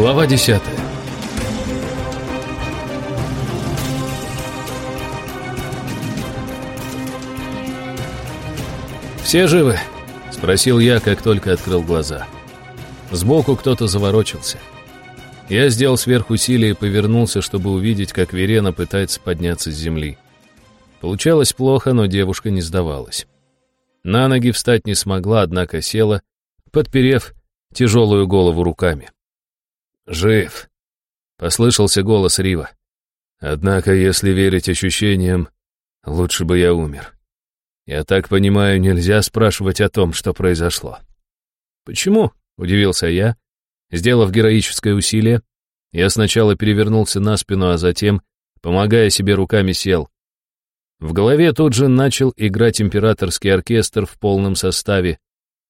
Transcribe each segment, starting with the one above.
Глава 10 «Все живы?» — спросил я, как только открыл глаза. Сбоку кто-то заворочился. Я сделал сверхусилие и повернулся, чтобы увидеть, как Верена пытается подняться с земли. Получалось плохо, но девушка не сдавалась. На ноги встать не смогла, однако села, подперев тяжелую голову руками. «Жив!» — послышался голос Рива. «Однако, если верить ощущениям, лучше бы я умер. Я так понимаю, нельзя спрашивать о том, что произошло». «Почему?» — удивился я. Сделав героическое усилие, я сначала перевернулся на спину, а затем, помогая себе руками, сел. В голове тут же начал играть императорский оркестр в полном составе,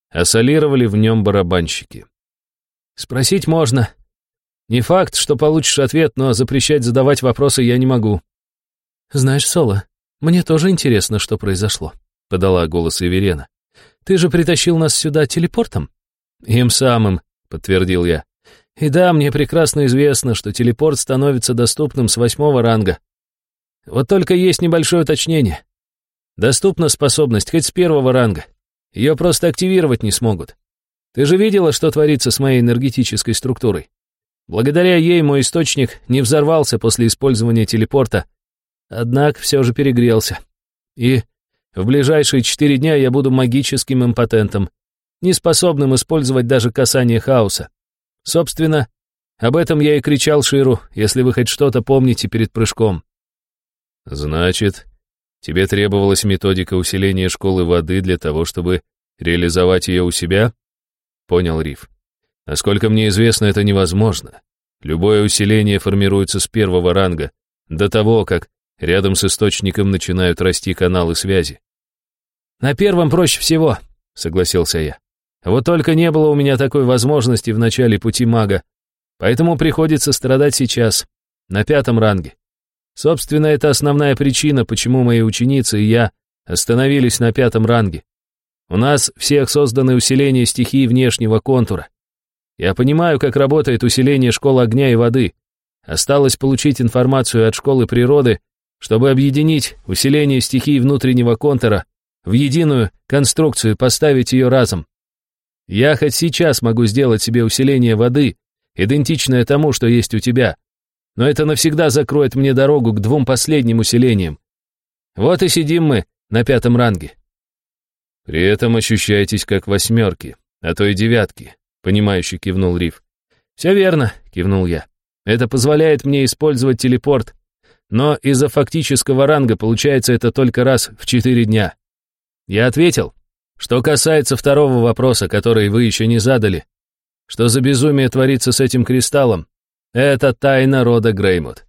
а солировали в нем барабанщики. «Спросить можно», не факт, что получишь ответ, но запрещать задавать вопросы я не могу. Знаешь, Соло, мне тоже интересно, что произошло, подала голос Эверена. Ты же притащил нас сюда телепортом? Им самым, подтвердил я. И да, мне прекрасно известно, что телепорт становится доступным с восьмого ранга. Вот только есть небольшое уточнение. Доступна способность хоть с первого ранга. Ее просто активировать не смогут. Ты же видела, что творится с моей энергетической структурой? Благодаря ей мой источник не взорвался после использования телепорта, однако все же перегрелся. И в ближайшие четыре дня я буду магическим импотентом, неспособным использовать даже касание хаоса. Собственно, об этом я и кричал Ширу, если вы хоть что-то помните перед прыжком. Значит, тебе требовалась методика усиления школы воды для того, чтобы реализовать ее у себя? Понял Риф. Насколько мне известно, это невозможно. Любое усиление формируется с первого ранга, до того, как рядом с источником начинают расти каналы связи. «На первом проще всего», — согласился я. «Вот только не было у меня такой возможности в начале пути мага, поэтому приходится страдать сейчас, на пятом ранге. Собственно, это основная причина, почему мои ученицы и я остановились на пятом ранге. У нас всех созданы усиления стихии внешнего контура. Я понимаю, как работает усиление школ огня и воды. Осталось получить информацию от школы природы, чтобы объединить усиление стихий внутреннего контура в единую конструкцию, поставить ее разом. Я хоть сейчас могу сделать себе усиление воды, идентичное тому, что есть у тебя, но это навсегда закроет мне дорогу к двум последним усилениям. Вот и сидим мы на пятом ранге. При этом ощущаетесь как восьмерки, а то и девятки, понимающе кивнул Риф. «Все верно», — кивнул я. «Это позволяет мне использовать телепорт, но из-за фактического ранга получается это только раз в четыре дня». Я ответил. Что касается второго вопроса, который вы еще не задали, что за безумие творится с этим кристаллом, это тайна рода Греймут.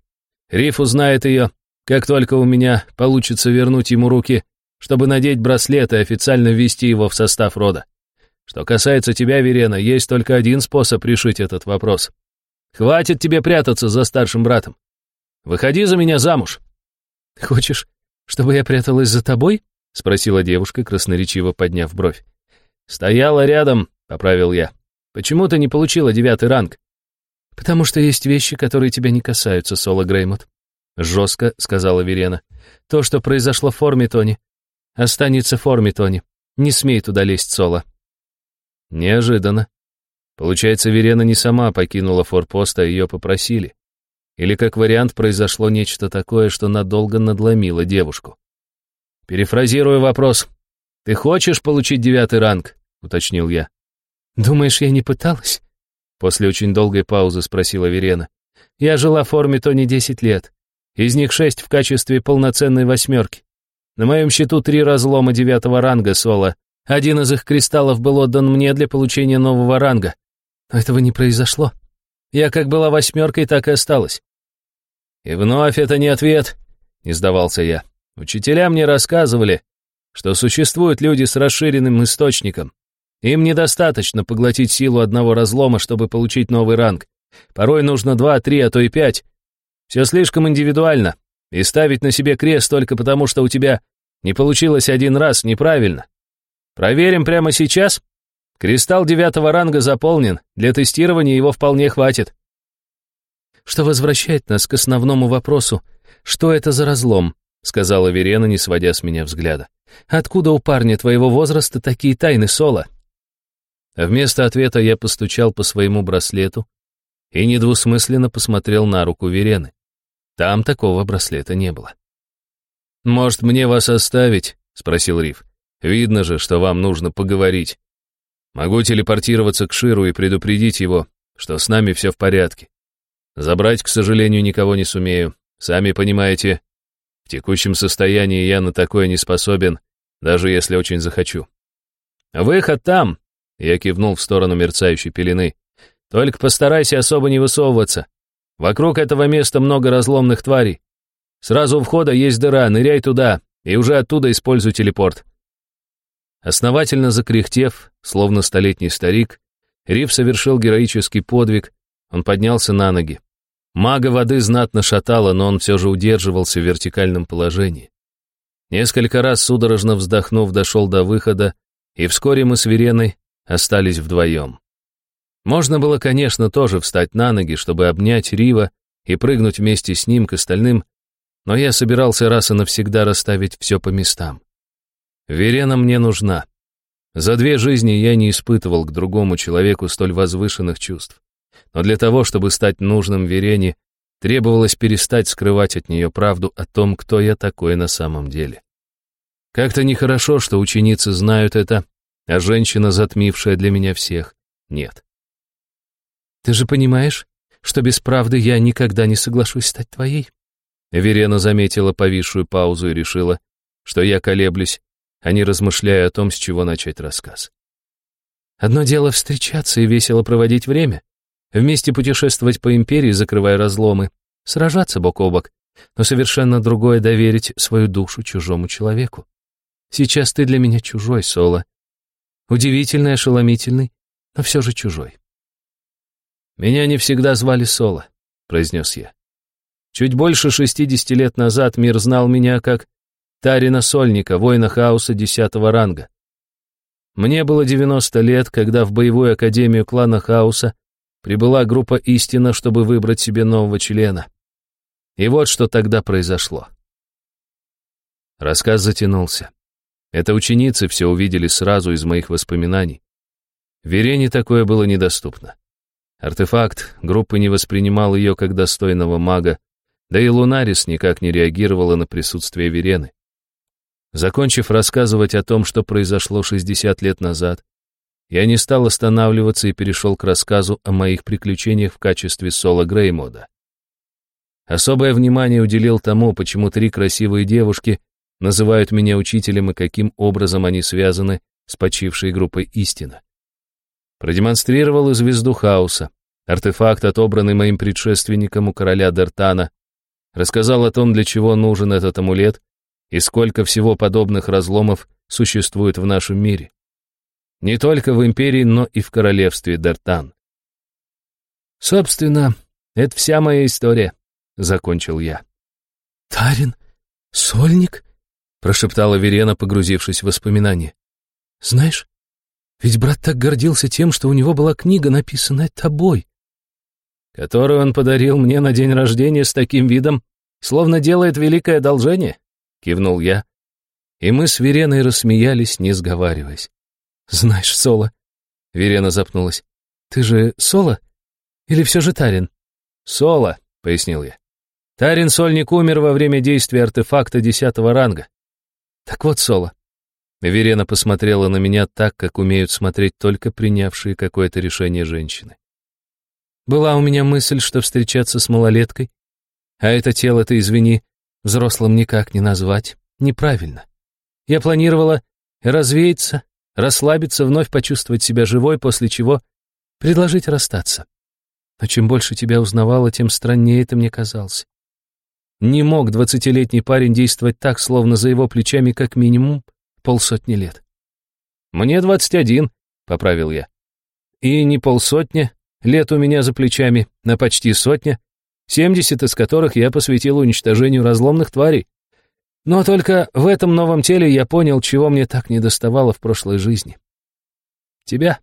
Риф узнает ее, как только у меня получится вернуть ему руки, чтобы надеть браслет и официально ввести его в состав рода. Что касается тебя, Верена, есть только один способ решить этот вопрос. Хватит тебе прятаться за старшим братом. Выходи за меня замуж. Хочешь, чтобы я пряталась за тобой? Спросила девушка, красноречиво подняв бровь. Стояла рядом, поправил я. Почему ты не получила девятый ранг? Потому что есть вещи, которые тебя не касаются, Соло Греймут. Жестко сказала Верена. То, что произошло в форме Тони, останется в форме Тони. Не смей туда лезть, Соло. Неожиданно. Получается, Верена не сама покинула форпост, а ее попросили. Или, как вариант, произошло нечто такое, что надолго надломило девушку. Перефразирую вопрос. «Ты хочешь получить девятый ранг?» — уточнил я. «Думаешь, я не пыталась?» После очень долгой паузы спросила Верена. «Я жила в форме Тони десять лет. Из них шесть в качестве полноценной восьмерки. На моем счету три разлома девятого ранга соло, один из их кристаллов был отдан мне для получения нового ранга. Но этого не произошло. Я как была восьмеркой, так и осталась. И вновь это не ответ, не сдавался я. Учителя мне рассказывали, что существуют люди с расширенным источником. Им недостаточно поглотить силу одного разлома, чтобы получить новый ранг. Порой нужно два, три, а то и пять. Все слишком индивидуально. И ставить на себе крест только потому, что у тебя не получилось один раз неправильно. Проверим прямо сейчас? Кристалл девятого ранга заполнен, для тестирования его вполне хватит. что возвращает нас к основному вопросу. Что это за разлом?» — сказала Верена, не сводя с меня взгляда. «Откуда у парня твоего возраста такие тайны, Соло?» Вместо ответа я постучал по своему браслету и недвусмысленно посмотрел на руку Верены. Там такого браслета не было. «Может, мне вас оставить?» — спросил Риф. «Видно же, что вам нужно поговорить. Могу телепортироваться к Ширу и предупредить его, что с нами все в порядке. Забрать, к сожалению, никого не сумею. Сами понимаете, в текущем состоянии я на такое не способен, даже если очень захочу. «Выход там!» — я кивнул в сторону мерцающей пелены. «Только постарайся особо не высовываться. Вокруг этого места много разломных тварей. Сразу у входа есть дыра, ныряй туда, и уже оттуда используй телепорт». Основательно закряхтев, словно столетний старик, Риф совершил героический подвиг, он поднялся на ноги. Мага воды знатно шатало, но он все же удерживался в вертикальном положении. Несколько раз судорожно вздохнув, дошел до выхода, и вскоре мы с Вереной остались вдвоем. Можно было, конечно, тоже встать на ноги, чтобы обнять Рива и прыгнуть вместе с ним к остальным, но я собирался раз и навсегда расставить все по местам. Верена мне нужна. За две жизни я не испытывал к другому человеку столь возвышенных чувств. Но для того, чтобы стать нужным Верене, требовалось перестать скрывать от нее правду о том, кто я такой на самом деле. Как-то нехорошо, что ученицы знают это, а женщина, затмившая для меня всех, нет. «Ты же понимаешь, что без правды я никогда не соглашусь стать твоей?» Верена заметила повисшую паузу и решила, что я колеблюсь, а не размышляю о том, с чего начать рассказ. «Одно дело встречаться и весело проводить время, вместе путешествовать по империи, закрывая разломы, сражаться бок о бок, но совершенно другое доверить свою душу чужому человеку. Сейчас ты для меня чужой, Соло. Удивительный, ошеломительный, но все же чужой. «Меня не всегда звали Соло», — произнес я. Чуть больше шестидесяти лет назад мир знал меня как Тарина Сольника, воина хаоса десятого ранга. Мне было девяносто лет, когда в боевую академию клана хаоса прибыла группа «Истина», чтобы выбрать себе нового члена. И вот что тогда произошло. Рассказ затянулся. Это ученицы все увидели сразу из моих воспоминаний. Верене такое было недоступно. Артефакт группы не воспринимал ее как достойного мага, да и Лунарис никак не реагировала на присутствие Верены. Закончив рассказывать о том, что произошло 60 лет назад, я не стал останавливаться и перешел к рассказу о моих приключениях в качестве соло Греймода. Особое внимание уделил тому, почему три красивые девушки называют меня учителем и каким образом они связаны с почившей группой «Истина». Продемонстрировал и звезду хаоса, артефакт, отобранный моим предшественником у короля Дертана, рассказал о том, для чего нужен этот амулет и сколько всего подобных разломов существует в нашем мире. Не только в империи, но и в королевстве Дертан. Собственно, это вся моя история, закончил я. Тарин? Сольник? прошептала Верена, погрузившись в воспоминания. Знаешь, ведь брат так гордился тем, что у него была книга, написанная тобой. Которую он подарил мне на день рождения с таким видом, словно делает великое одолжение, кивнул я. И мы с Вереной рассмеялись, не сговариваясь. Знаешь, Соло, Верена запнулась. Ты же Соло? Или все же Тарин? Соло, пояснил я. Тарин Сольник умер во время действия артефакта десятого ранга. Так вот, Соло, Верена посмотрела на меня так, как умеют смотреть только принявшие какое-то решение женщины. Была у меня мысль, что встречаться с малолеткой, а это тело-то, извини, взрослым никак не назвать, неправильно. Я планировала развеяться, расслабиться, вновь почувствовать себя живой, после чего предложить расстаться. Но чем больше тебя узнавала, тем страннее это мне казалось. Не мог двадцатилетний парень действовать так, словно за его плечами как минимум полсотни лет. «Мне двадцать один», — поправил я. «И не полсотни лет у меня за плечами, а почти сотня, семьдесят из которых я посвятил уничтожению разломных тварей. Но только в этом новом теле я понял, чего мне так недоставало в прошлой жизни. Тебя.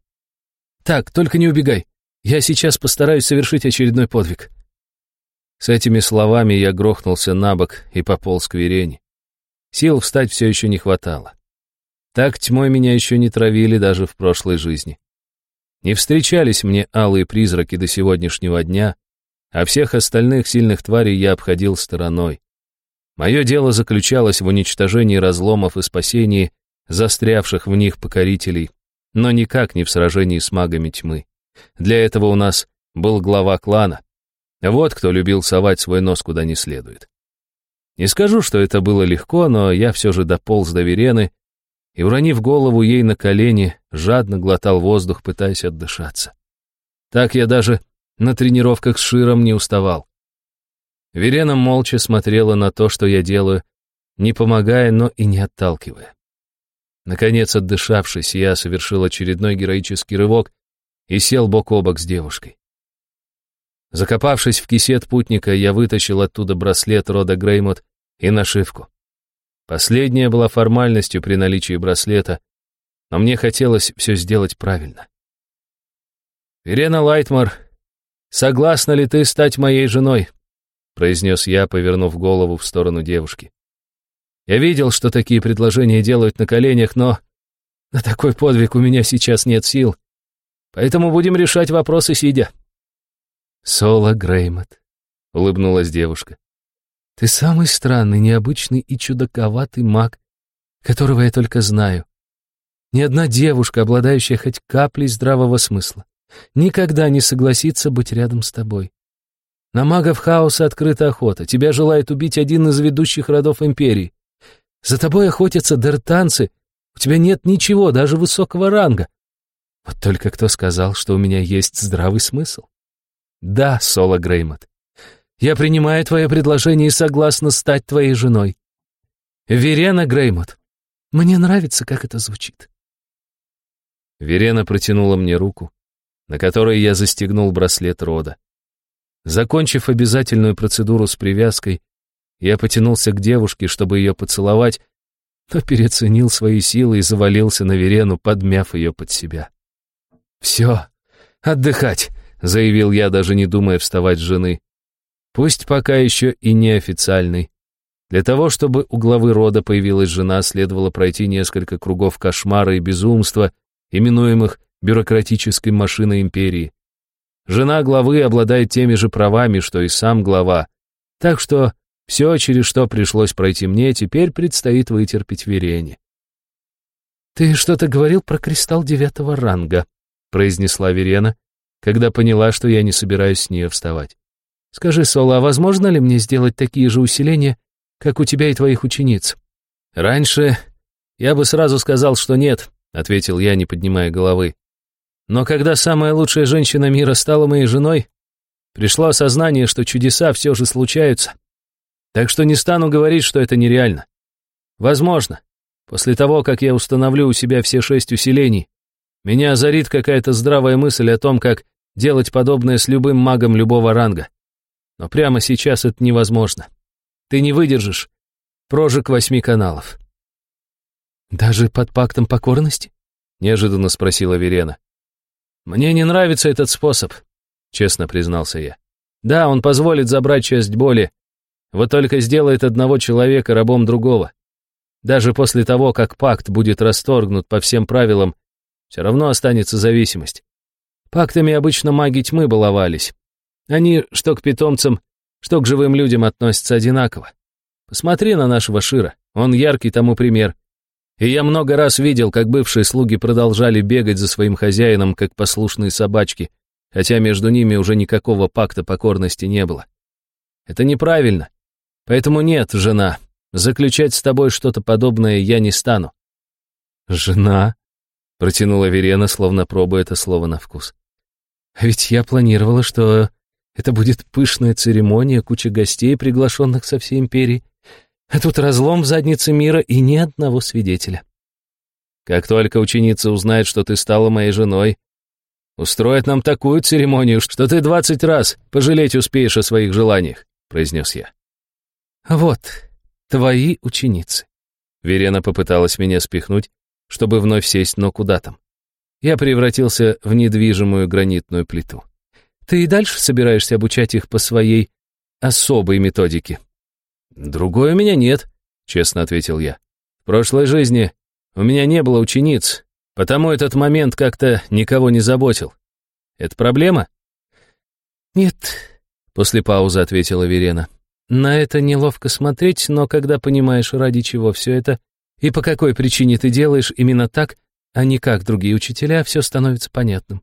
Так, только не убегай. Я сейчас постараюсь совершить очередной подвиг. С этими словами я грохнулся на бок и пополз к Верене. Сил встать все еще не хватало. Так тьмой меня еще не травили даже в прошлой жизни. Не встречались мне алые призраки до сегодняшнего дня, а всех остальных сильных тварей я обходил стороной. Мое дело заключалось в уничтожении разломов и спасении застрявших в них покорителей, но никак не в сражении с магами тьмы. Для этого у нас был глава клана. Вот кто любил совать свой нос куда не следует. Не скажу, что это было легко, но я все же дополз до Верены и, уронив голову ей на колени, жадно глотал воздух, пытаясь отдышаться. Так я даже на тренировках с Широм не уставал. Верена молча смотрела на то, что я делаю, не помогая, но и не отталкивая. Наконец, отдышавшись, я совершил очередной героический рывок и сел бок о бок с девушкой. Закопавшись в кисет путника, я вытащил оттуда браслет рода Греймот и нашивку. Последняя была формальностью при наличии браслета, но мне хотелось все сделать правильно. «Верена Лайтмар, согласна ли ты стать моей женой?» произнес я, повернув голову в сторону девушки. Я видел, что такие предложения делают на коленях, но на такой подвиг у меня сейчас нет сил. Поэтому будем решать вопросы сидя. Соло Греймот, улыбнулась девушка. Ты самый странный, необычный и чудаковатый маг, которого я только знаю. Ни одна девушка, обладающая хоть каплей здравого смысла, никогда не согласится быть рядом с тобой. На магов хаоса открыта охота. Тебя желает убить один из ведущих родов империи. За тобой охотятся дертанцы. У тебя нет ничего, даже высокого ранга. Вот только кто сказал, что у меня есть здравый смысл? Да, Соло Греймот. Я принимаю твое предложение и согласна стать твоей женой. Верена Греймот. Мне нравится, как это звучит. Верена протянула мне руку, на которой я застегнул браслет рода. Закончив обязательную процедуру с привязкой, я потянулся к девушке, чтобы ее поцеловать, но переоценил свои силы и завалился на Верену, подмяв ее под себя. «Все, отдыхать», — заявил я, даже не думая вставать с жены. Пусть пока еще и неофициальный. Для того, чтобы у главы рода появилась жена, следовало пройти несколько кругов кошмара и безумства, именуемых бюрократической машиной империи. Жена главы обладает теми же правами, что и сам глава, так что все, через что пришлось пройти мне, теперь предстоит вытерпеть Верене. «Ты что-то говорил про кристалл девятого ранга», — произнесла Верена, когда поняла, что я не собираюсь с нее вставать. «Скажи, Соло, а возможно ли мне сделать такие же усиления, как у тебя и твоих учениц?» «Раньше я бы сразу сказал, что нет», — ответил я, не поднимая головы. «Но когда самая лучшая женщина мира стала моей женой, пришло осознание, что чудеса все же случаются. Так что не стану говорить, что это нереально. Возможно, после того, как я установлю у себя все шесть усилений, меня озарит какая-то здравая мысль о том, как делать подобное с любым магом любого ранга. Но прямо сейчас это невозможно. Ты не выдержишь прожиг восьми каналов. «Даже под пактом покорности?» — неожиданно спросила Верена. «Мне не нравится этот способ», — честно признался я. «Да, он позволит забрать часть боли, вот только сделает одного человека рабом другого. Даже после того, как пакт будет расторгнут по всем правилам, все равно останется зависимость. Пактами обычно маги тьмы баловались. Они что к питомцам, что к живым людям относятся одинаково. Посмотри на нашего Шира, он яркий тому пример. И я много раз видел, как бывшие слуги продолжали бегать за своим хозяином, как послушные собачки, хотя между ними уже никакого пакта покорности не было. Это неправильно. Поэтому нет, жена, заключать с тобой что-то подобное я не стану». «Жена?» — протянула Верена, словно пробуя это слово на вкус. «А ведь я планировала, что это будет пышная церемония, куча гостей, приглашенных со всей империи. А тут разлом в заднице мира и ни одного свидетеля. Как только ученица узнает, что ты стала моей женой, устроит нам такую церемонию, что ты двадцать раз пожалеть успеешь о своих желаниях», — произнес я. «Вот, твои ученицы». Верена попыталась меня спихнуть, чтобы вновь сесть, но куда там. Я превратился в недвижимую гранитную плиту. «Ты и дальше собираешься обучать их по своей особой методики. Другой у меня нет, честно ответил я. В прошлой жизни у меня не было учениц, потому этот момент как-то никого не заботил. Это проблема? Нет, после паузы ответила Верена. На это неловко смотреть, но когда понимаешь, ради чего все это, и по какой причине ты делаешь именно так, а не как другие учителя, все становится понятным.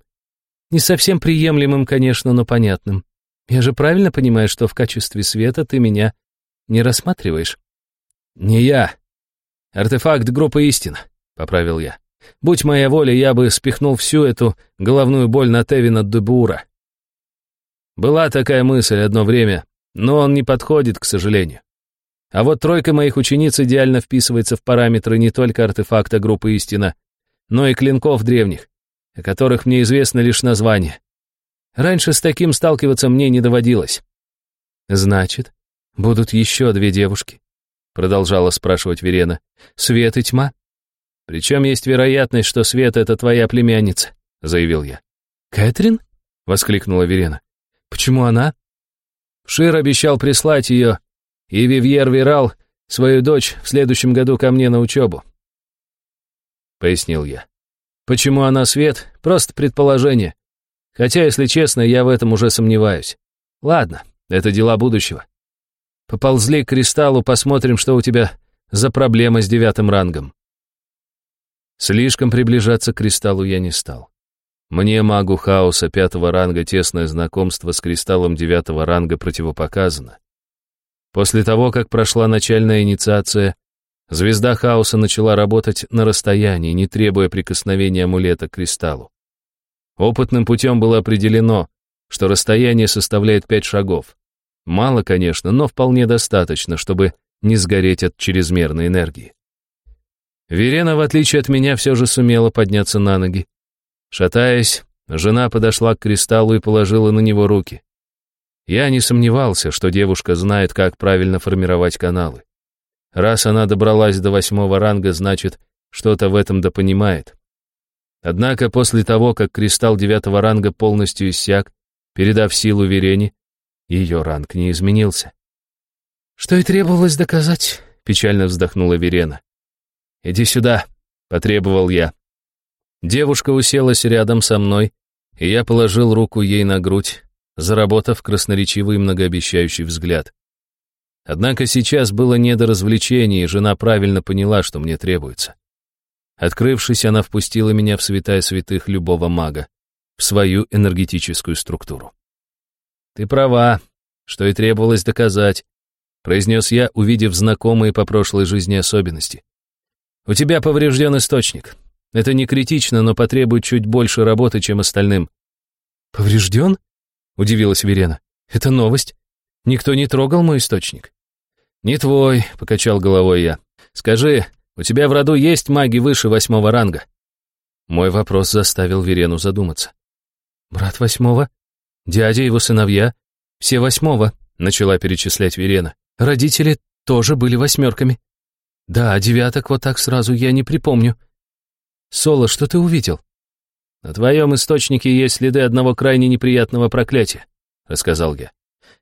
Не совсем приемлемым, конечно, но понятным. Я же правильно понимаю, что в качестве света ты меня не рассматриваешь? Не я. Артефакт группы истина, поправил я. Будь моя воля, я бы спихнул всю эту головную боль на Тевина Дебура. Была такая мысль одно время, но он не подходит, к сожалению. А вот тройка моих учениц идеально вписывается в параметры не только артефакта группы истина, но и клинков древних, о которых мне известно лишь название. Раньше с таким сталкиваться мне не доводилось. Значит, будут еще две девушки, продолжала спрашивать Верена. Свет и тьма? Причем есть вероятность, что Свет — это твоя племянница, заявил я. Кэтрин? воскликнула Верена. Почему она? Шир обещал прислать ее, и Вивьер Вирал, свою дочь, в следующем году ко мне на учебу. Пояснил я. Почему она свет? Просто предположение. Хотя, если честно, я в этом уже сомневаюсь. Ладно, это дела будущего. Поползли к кристаллу, посмотрим, что у тебя за проблема с девятым рангом. Слишком приближаться к кристаллу я не стал. Мне, магу хаоса пятого ранга, тесное знакомство с кристаллом девятого ранга противопоказано. После того, как прошла начальная инициация, звезда хаоса начала работать на расстоянии, не требуя прикосновения амулета к кристаллу. Опытным путем было определено, что расстояние составляет пять шагов. Мало, конечно, но вполне достаточно, чтобы не сгореть от чрезмерной энергии. Верена, в отличие от меня, все же сумела подняться на ноги. Шатаясь, жена подошла к кристаллу и положила на него руки. Я не сомневался, что девушка знает, как правильно формировать каналы. Раз она добралась до восьмого ранга, значит, что-то в этом допонимает. Однако после того, как кристалл девятого ранга полностью иссяк, передав силу Верене, ее ранг не изменился. «Что и требовалось доказать», — печально вздохнула Верена. «Иди сюда», — потребовал я. Девушка уселась рядом со мной, и я положил руку ей на грудь, заработав красноречивый многообещающий взгляд. Однако сейчас было не до развлечений, и жена правильно поняла, что мне требуется. Открывшись, она впустила меня в святая святых любого мага, в свою энергетическую структуру. «Ты права, что и требовалось доказать», — произнес я, увидев знакомые по прошлой жизни особенности. «У тебя поврежден источник. Это не критично, но потребует чуть больше работы, чем остальным». «Поврежден?» — удивилась Верена. «Это новость. Никто не трогал мой источник». «Не твой», — покачал головой я. «Скажи, у тебя в роду есть маги выше восьмого ранга?» Мой вопрос заставил Верену задуматься. «Брат восьмого? Дядя, его сыновья? Все восьмого», — начала перечислять Верена. «Родители тоже были восьмерками». «Да, девяток вот так сразу я не припомню. Соло, что ты увидел?» «На твоем источнике есть следы одного крайне неприятного проклятия», — рассказал я.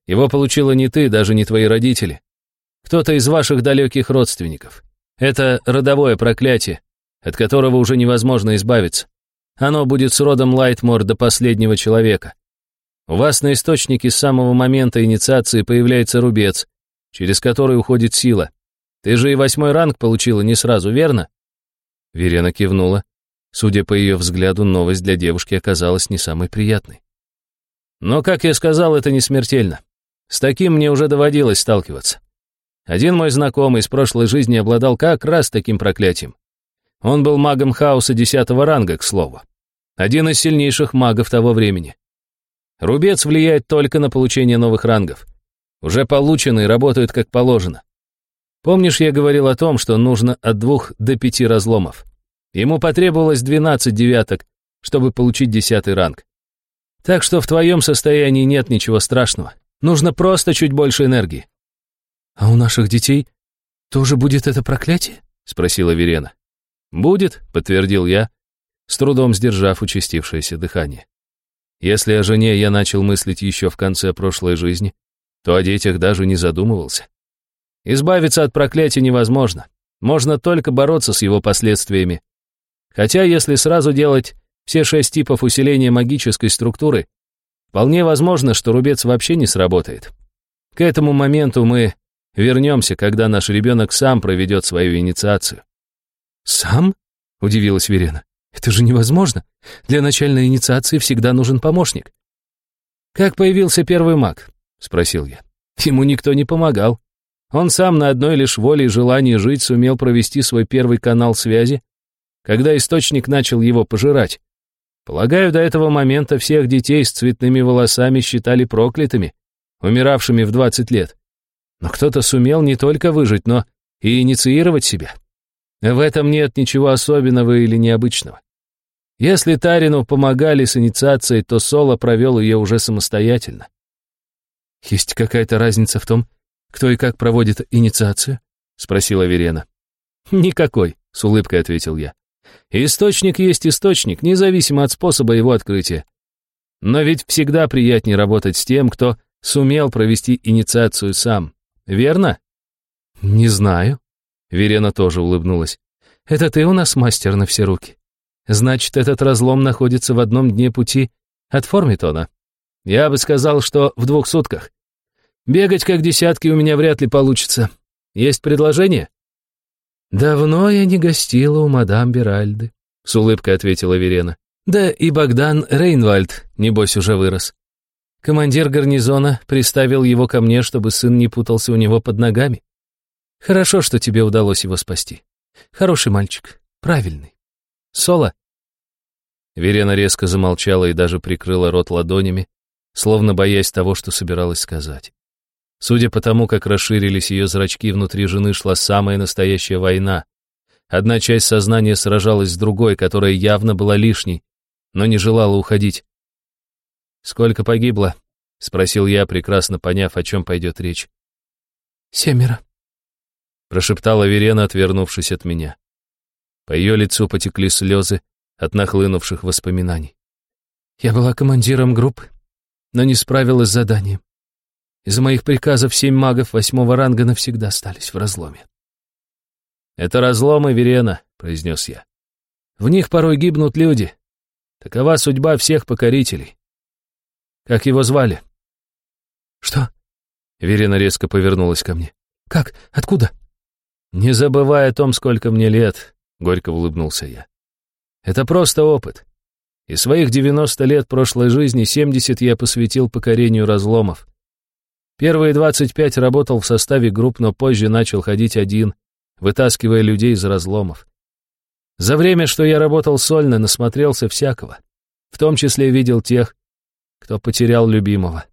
«Его получила не ты, даже не твои родители. Кто-то из ваших далеких родственников. Это родовое проклятие, от которого уже невозможно избавиться. Оно будет с родом Лайтмор до последнего человека. У вас на источнике с самого момента инициации появляется рубец, через который уходит сила. Ты же и восьмой ранг получила не сразу, верно?» Верена кивнула. Судя по ее взгляду, новость для девушки оказалась не самой приятной. Но, как я сказал, это не смертельно. С таким мне уже доводилось сталкиваться. Один мой знакомый из прошлой жизни обладал как раз таким проклятием. Он был магом хаоса десятого ранга, к слову. Один из сильнейших магов того времени. Рубец влияет только на получение новых рангов. Уже полученные работают как положено. Помнишь, я говорил о том, что нужно от двух до пяти разломов? Ему потребовалось 12 девяток, чтобы получить десятый ранг. Так что в твоем состоянии нет ничего страшного. Нужно просто чуть больше энергии. «А у наших детей тоже будет это проклятие?» — спросила Верена. «Будет», — подтвердил я, с трудом сдержав участившееся дыхание. Если о жене я начал мыслить еще в конце прошлой жизни, то о детях даже не задумывался. Избавиться от проклятия невозможно. Можно только бороться с его последствиями. Хотя, если сразу делать все шесть типов усиления магической структуры, вполне возможно, что рубец вообще не сработает. К этому моменту мы вернемся, когда наш ребенок сам проведет свою инициацию. «Сам?» — удивилась Верена. «Это же невозможно. Для начальной инициации всегда нужен помощник». «Как появился первый маг?» — спросил я. Ему никто не помогал. Он сам на одной лишь воле и желании жить сумел провести свой первый канал связи, когда источник начал его пожирать. Полагаю, до этого момента всех детей с цветными волосами считали проклятыми, умиравшими в 20 лет. Но кто-то сумел не только выжить, но и инициировать себя. В этом нет ничего особенного или необычного. Если Тарину помогали с инициацией, то Соло провел ее уже самостоятельно. «Есть какая-то разница в том, кто и как проводит инициацию?» — спросила Верена. «Никакой», — с улыбкой ответил я. «Источник есть источник, независимо от способа его открытия. Но ведь всегда приятнее работать с тем, кто сумел провести инициацию сам. Верно?» «Не знаю». Верена тоже улыбнулась. «Это ты у нас мастер на все руки. Значит, этот разлом находится в одном дне пути от Формитона. Я бы сказал, что в двух сутках. Бегать как десятки у меня вряд ли получится. Есть предложение?» «Давно я не гостила у мадам Беральды», — с улыбкой ответила Верена. «Да и Богдан Рейнвальд, небось, уже вырос. Командир гарнизона приставил его ко мне, чтобы сын не путался у него под ногами. Хорошо, что тебе удалось его спасти. Хороший мальчик, правильный. Соло?» Верена резко замолчала и даже прикрыла рот ладонями, словно боясь того, что собиралась сказать. Судя по тому, как расширились ее зрачки, внутри жены шла самая настоящая война. Одна часть сознания сражалась с другой, которая явно была лишней, но не желала уходить. «Сколько погибло?» — спросил я, прекрасно поняв, о чем пойдет речь. «Семеро», — прошептала Верена, отвернувшись от меня. По ее лицу потекли слезы от нахлынувших воспоминаний. «Я была командиром группы, но не справилась с заданием. Из-за моих приказов семь магов восьмого ранга навсегда остались в разломе. «Это разломы Верена», — произнес я. «В них порой гибнут люди. Такова судьба всех покорителей. Как его звали?» «Что?» Верена резко повернулась ко мне. «Как? Откуда?» «Не забывай о том, сколько мне лет», — горько улыбнулся я. «Это просто опыт. И своих 90 лет прошлой жизни 70 я посвятил покорению разломов. Первые 25 работал в составе групп, но позже начал ходить один, вытаскивая людей из разломов. За время, что я работал сольно, насмотрелся всякого. В том числе видел тех, кто потерял любимого.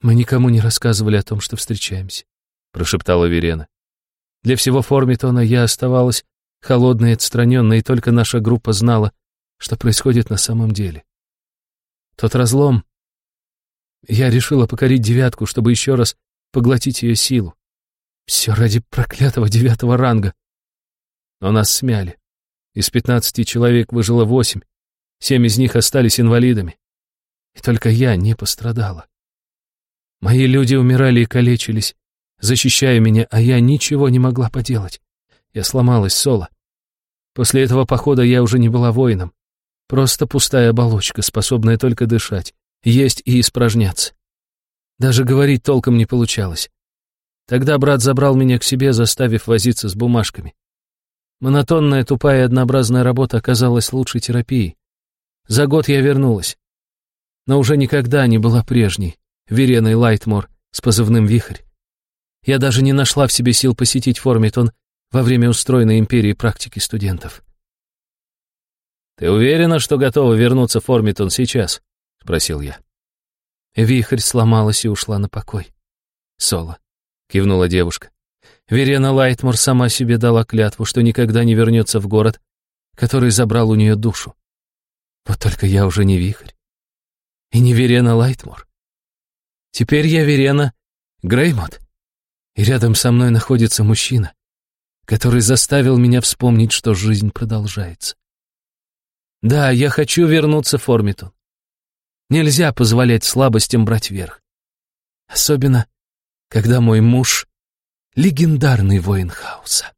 «Мы никому не рассказывали о том, что встречаемся», — прошептала Верена. «Для всего Формитона я оставалась холодной и отстраненной, и только наша группа знала, что происходит на самом деле. Тот разлом, я решила покорить девятку, чтобы еще раз поглотить ее силу. Все ради проклятого девятого ранга. Но нас смяли. Из пятнадцати человек выжило восемь. Семь из них остались инвалидами. И только я не пострадала. Мои люди умирали и калечились, защищая меня, а я ничего не могла поделать. Я сломалась соло. После этого похода я уже не была воином. Просто пустая оболочка, способная только дышать есть и испражняться. Даже говорить толком не получалось. Тогда брат забрал меня к себе, заставив возиться с бумажками. Монотонная, тупая и однообразная работа оказалась лучшей терапией. За год я вернулась. Но уже никогда не была прежней, Вереной Лайтмор с позывным «Вихрь». Я даже не нашла в себе сил посетить Формитон во время устроенной империи практики студентов. «Ты уверена, что готова вернуться в Формитон сейчас?» — спросил я. Вихрь сломалась и ушла на покой. Соло, кивнула девушка. Верена Лайтмор сама себе дала клятву, что никогда не вернется в город, который забрал у нее душу. Вот только я уже не Вихрь. И не Верена Лайтмор. Теперь я Верена Греймот. И рядом со мной находится мужчина, который заставил меня вспомнить, что жизнь продолжается. Да, я хочу вернуться в Формитон. Нельзя позволять слабостям брать верх. Особенно, когда мой муж — легендарный воин хаоса.